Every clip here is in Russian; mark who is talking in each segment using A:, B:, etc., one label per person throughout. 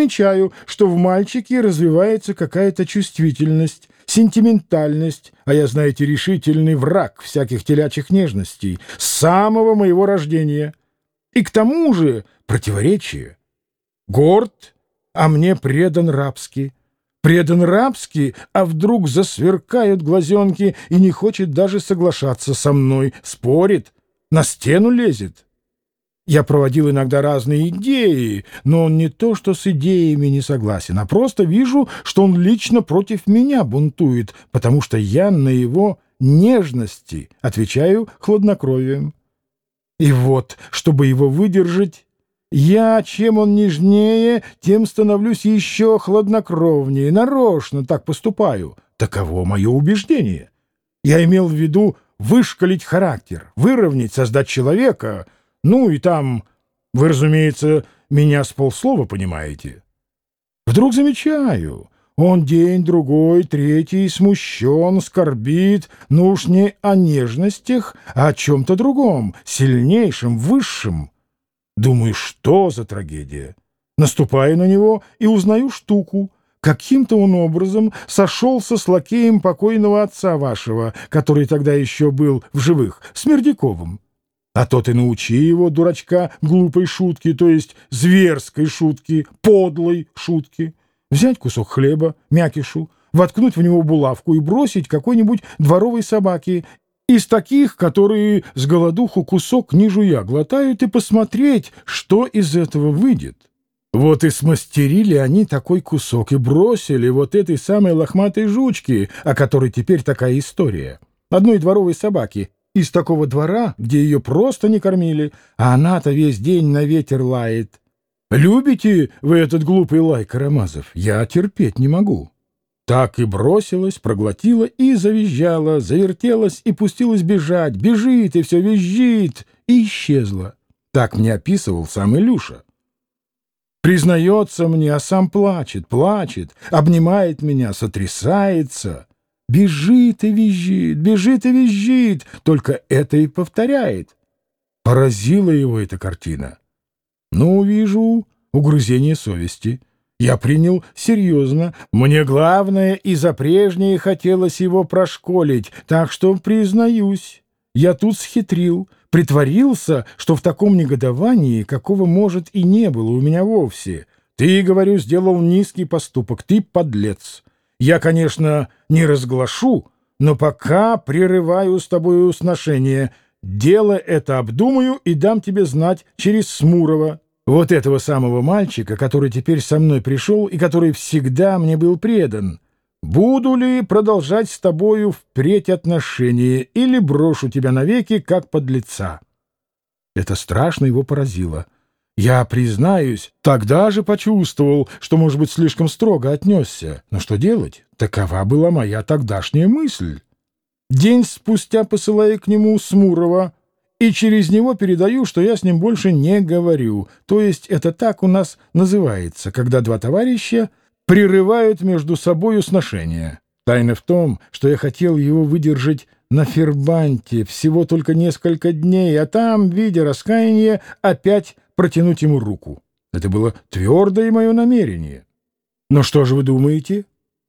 A: замечаю, что в мальчике развивается какая-то чувствительность, сентиментальность, а я, знаете, решительный враг всяких телячьих нежностей с самого моего рождения. И к тому же противоречие. Горд, а мне предан рабски. Предан рабски, а вдруг засверкают глазенки и не хочет даже соглашаться со мной, спорит, на стену лезет. Я проводил иногда разные идеи, но он не то что с идеями не согласен, а просто вижу, что он лично против меня бунтует, потому что я на его нежности отвечаю хладнокровием. И вот, чтобы его выдержать, я, чем он нежнее, тем становлюсь еще хладнокровнее, нарочно так поступаю. Таково мое убеждение. Я имел в виду вышкалить характер, выровнять, создать человека — ну и там, вы, разумеется, меня с полслова понимаете. Вдруг замечаю, он день-другой, третий смущен, скорбит, ну уж не о нежностях, а о чем-то другом, сильнейшем, высшем. Думаю, что за трагедия? Наступаю на него и узнаю штуку. Каким-то он образом сошелся с лакеем покойного отца вашего, который тогда еще был в живых, Смердяковым. А то ты научи его, дурачка, глупой шутки, то есть зверской шутки, подлой шутки. Взять кусок хлеба, мякишу, воткнуть в него булавку и бросить какой-нибудь дворовой собаке из таких, которые с голодуху кусок не жуя глотают, и посмотреть, что из этого выйдет. Вот и смастерили они такой кусок и бросили вот этой самой лохматой жучки, о которой теперь такая история. Одной дворовой собаки — из такого двора, где ее просто не кормили, а она-то весь день на ветер лает. Любите вы этот глупый лай, Карамазов? Я терпеть не могу. Так и бросилась, проглотила и завизжала, завертелась и пустилась бежать. Бежит и все визжит, и исчезла. Так мне описывал сам Илюша. Признается мне, а сам плачет, плачет, обнимает меня, сотрясается. Бежит и визжит, бежит и визжит, только это и повторяет. Поразила его эта картина. Ну, вижу, угрызение совести. Я принял серьезно. Мне главное и за прежнее хотелось его прошколить, так что, признаюсь, я тут схитрил, притворился, что в таком негодовании, какого, может, и не было у меня вовсе. Ты, говорю, сделал низкий поступок, ты подлец. Я, конечно, не разглашу, но пока прерываю с тобою сношение. Дело это обдумаю и дам тебе знать через Смурова, вот этого самого мальчика, который теперь со мной пришел и который всегда мне был предан. Буду ли продолжать с тобою впредь отношения или брошу тебя навеки, как подлеца?» Это страшно его поразило. Я, признаюсь, тогда же почувствовал, что, может быть, слишком строго отнесся. Но что делать? Такова была моя тогдашняя мысль. День спустя посылаю к нему Смурова, и через него передаю, что я с ним больше не говорю. То есть это так у нас называется, когда два товарища прерывают между собою сношения. Тайна в том, что я хотел его выдержать на Фербанте всего только несколько дней, а там, видя раскаяние, опять протянуть ему руку. Это было твердое мое намерение. Но что же вы думаете?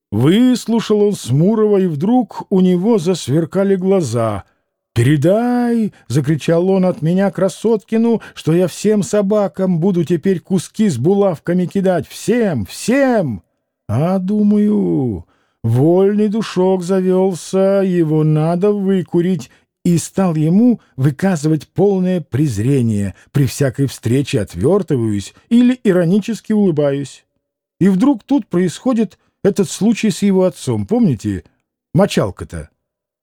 A: Выслушал он Смурова, и вдруг у него засверкали глаза. «Передай!» — закричал он от меня Красоткину, что я всем собакам буду теперь куски с булавками кидать. Всем! Всем! А, думаю, вольный душок завелся, его надо выкурить и стал ему выказывать полное презрение, при всякой встрече отвертываюсь или иронически улыбаюсь. И вдруг тут происходит этот случай с его отцом, помните? Мочалка-то.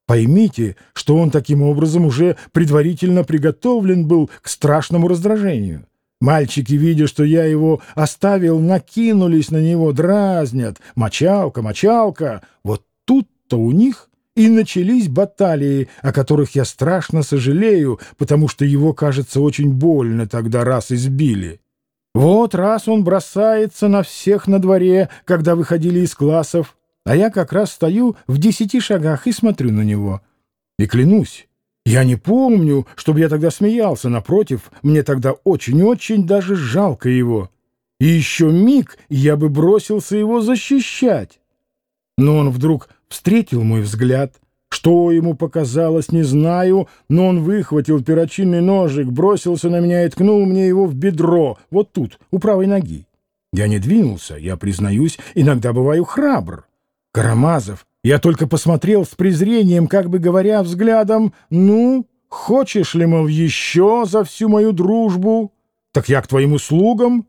A: Поймите, что он таким образом уже предварительно приготовлен был к страшному раздражению. Мальчики, видя, что я его оставил, накинулись на него, дразнят. Мочалка, мочалка. Вот тут-то у них и начались баталии, о которых я страшно сожалею, потому что его, кажется, очень больно тогда раз избили. Вот раз он бросается на всех на дворе, когда выходили из классов, а я как раз стою в десяти шагах и смотрю на него. И клянусь, я не помню, чтобы я тогда смеялся, напротив, мне тогда очень-очень даже жалко его. и еще миг, я бы бросился его защищать. Но он вдруг встретил мой взгляд. Что ему показалось, не знаю, но он выхватил перочинный ножик, бросился на меня и ткнул мне его в бедро, вот тут, у правой ноги. Я не двинулся, я, признаюсь, иногда бываю храбр. Карамазов, я только посмотрел с презрением, как бы говоря взглядом, «Ну, хочешь ли, мол, еще за всю мою дружбу? Так я к твоим услугам».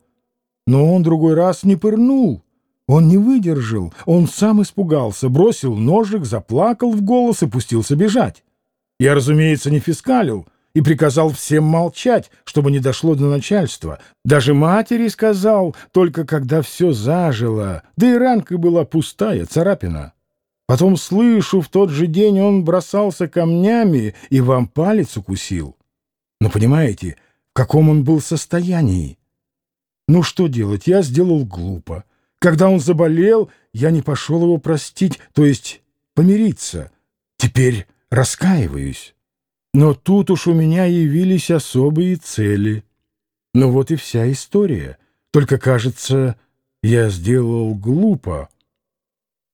A: Но он другой раз не пырнул. Он не выдержал, он сам испугался, бросил ножик, заплакал в голос и пустился бежать. Я, разумеется, не фискалил и приказал всем молчать, чтобы не дошло до начальства. Даже матери сказал, только когда все зажило, да и ранка была пустая, царапина. Потом слышу, в тот же день он бросался камнями и вам палец укусил. Но понимаете, в каком он был состоянии? Ну что делать, я сделал глупо. Когда он заболел, я не пошел его простить, то есть помириться. Теперь раскаиваюсь. Но тут уж у меня явились особые цели. Ну вот и вся история. Только, кажется, я сделал глупо.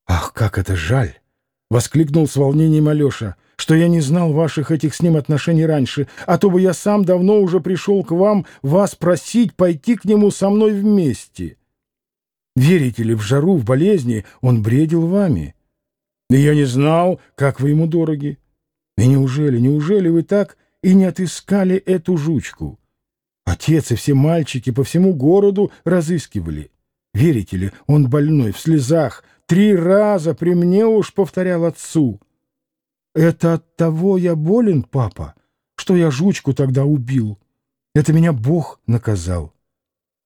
A: «Ах, как это жаль!» — воскликнул с волнением Алеша, «что я не знал ваших этих с ним отношений раньше, а то бы я сам давно уже пришел к вам вас просить пойти к нему со мной вместе». Верите ли, в жару, в болезни он бредил вами. И я не знал, как вы ему дороги. И неужели, неужели вы так и не отыскали эту жучку? Отец и все мальчики по всему городу разыскивали. Верите ли, он больной, в слезах, три раза при мне уж повторял отцу. Это от того я болен, папа, что я жучку тогда убил. Это меня Бог наказал.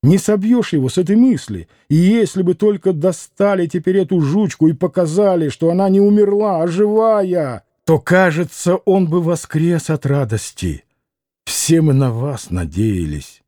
A: Не собьешь его с этой мысли. И если бы только достали теперь эту жучку и показали, что она не умерла, а живая, то, кажется, он бы воскрес от радости. Все мы на вас надеялись.